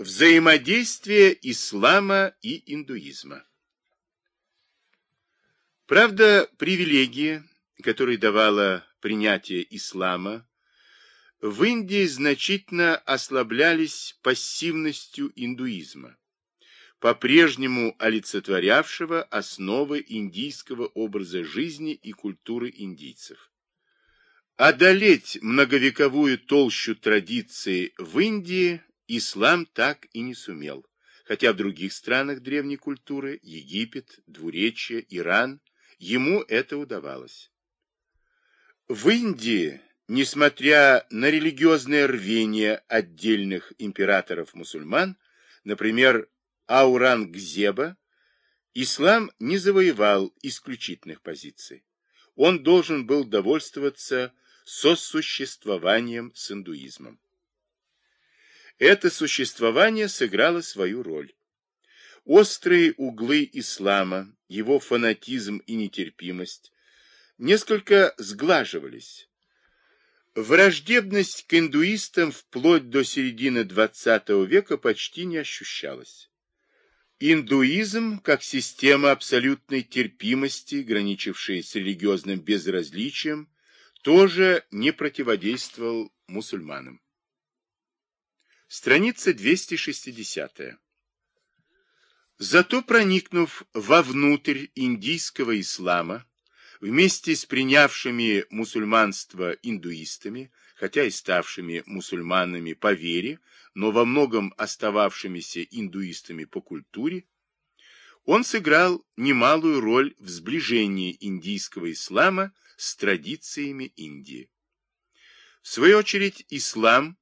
Взаимодействие ислама и индуизма. Правда, привилегии, которые давало принятие ислама, в Индии значительно ослаблялись пассивностью индуизма, по-прежнему олицетворявшего основы индийского образа жизни и культуры индийцев. Одолеть многовековую толщу традиций в Индии ислам так и не сумел, хотя в других странах древней культуры, Египет, Двуречье, Иран, ему это удавалось. В Индии, несмотря на религиозное рвение отдельных императоров-мусульман, например, Аурангзеба, ислам не завоевал исключительных позиций. Он должен был довольствоваться сосуществованием с индуизмом. Это существование сыграло свою роль. Острые углы ислама, его фанатизм и нетерпимость несколько сглаживались. Враждебность к индуистам вплоть до середины XX века почти не ощущалась. Индуизм, как система абсолютной терпимости, граничившей с религиозным безразличием, тоже не противодействовал мусульманам. Страница 260. Зато проникнув вовнутрь индийского ислама, вместе с принявшими мусульманство индуистами, хотя и ставшими мусульманами по вере, но во многом остававшимися индуистами по культуре, он сыграл немалую роль в сближении индийского ислама с традициями Индии. В свою очередь, ислам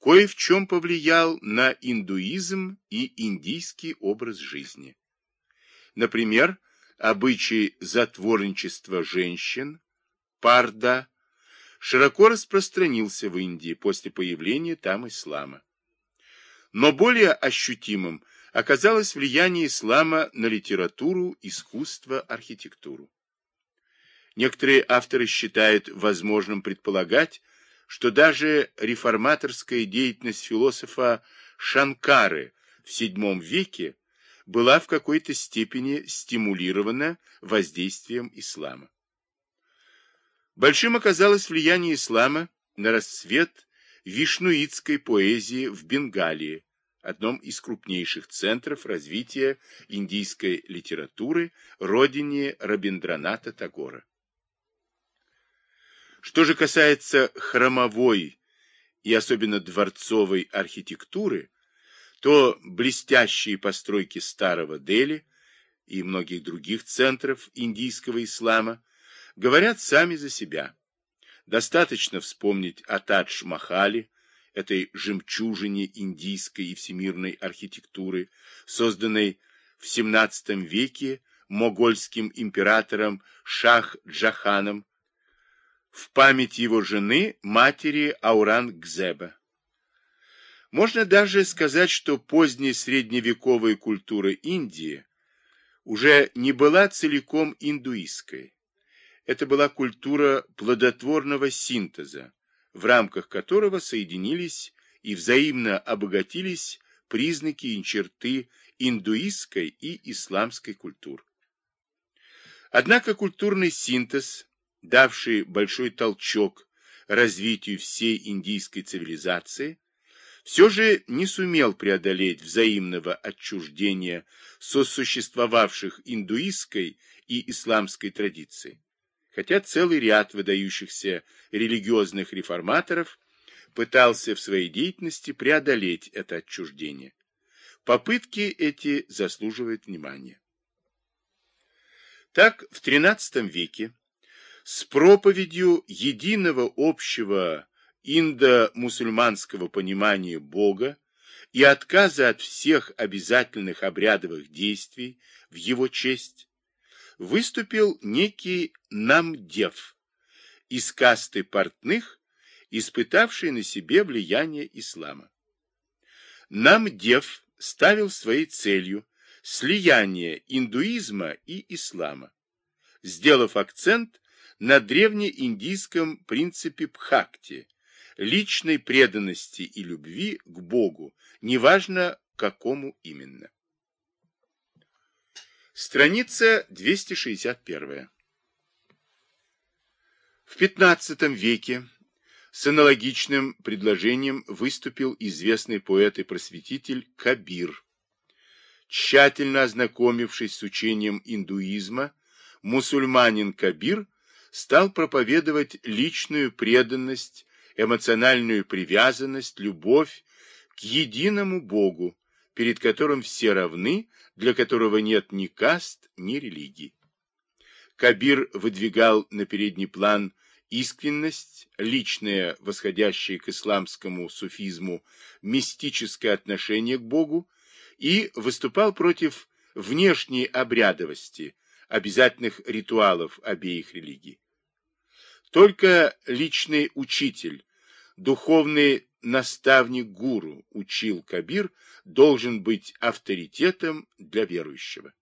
кое в чем повлиял на индуизм и индийский образ жизни. Например, обычай затворничества женщин, парда, широко распространился в Индии после появления там ислама. Но более ощутимым оказалось влияние ислама на литературу, искусство, архитектуру. Некоторые авторы считают возможным предполагать, что даже реформаторская деятельность философа Шанкары в VII веке была в какой-то степени стимулирована воздействием ислама. Большим оказалось влияние ислама на расцвет вишнуитской поэзии в Бенгалии, одном из крупнейших центров развития индийской литературы, родине Рабиндраната Тагора. Что же касается храмовой и особенно дворцовой архитектуры, то блестящие постройки старого Дели и многих других центров индийского ислама говорят сами за себя. Достаточно вспомнить о Тадж-Махале, этой жемчужине индийской и всемирной архитектуры, созданной в XVII веке могольским императором Шах-Джаханом в память его жены, матери Аурангзеба. Можно даже сказать, что поздняя средневековая культура Индии уже не была целиком индуистской. Это была культура плодотворного синтеза, в рамках которого соединились и взаимно обогатились признаки и черты индуистской и исламской культур. Однако культурный синтез давший большой толчок развитию всей индийской цивилизации, все же не сумел преодолеть взаимного отчуждения сосуществовавших индуистской и исламской традиций, хотя целый ряд выдающихся религиозных реформаторов пытался в своей деятельности преодолеть это отчуждение. Попытки эти заслуживают внимания. Так, в XIII веке с проповедью единого общего индо-мусульманского понимания Бога и отказа от всех обязательных обрядовых действий в его честь, выступил некий Намдев из касты портных, испытавший на себе влияние ислама. Намдев ставил своей целью слияние индуизма и ислама, сделав акцент на древнеиндийском принципе Бхакти, личной преданности и любви к Богу, неважно какому именно. Страница 261. В XV веке с аналогичным предложением выступил известный поэт и просветитель Кабир. Тщательно ознакомившись с учением индуизма, мусульманин Кабир стал проповедовать личную преданность, эмоциональную привязанность, любовь к единому Богу, перед которым все равны, для которого нет ни каст, ни религии. Кабир выдвигал на передний план искренность, личное, восходящее к исламскому суфизму, мистическое отношение к Богу и выступал против внешней обрядовости, обязательных ритуалов обеих религий. Только личный учитель, духовный наставник гуру, учил Кабир, должен быть авторитетом для верующего.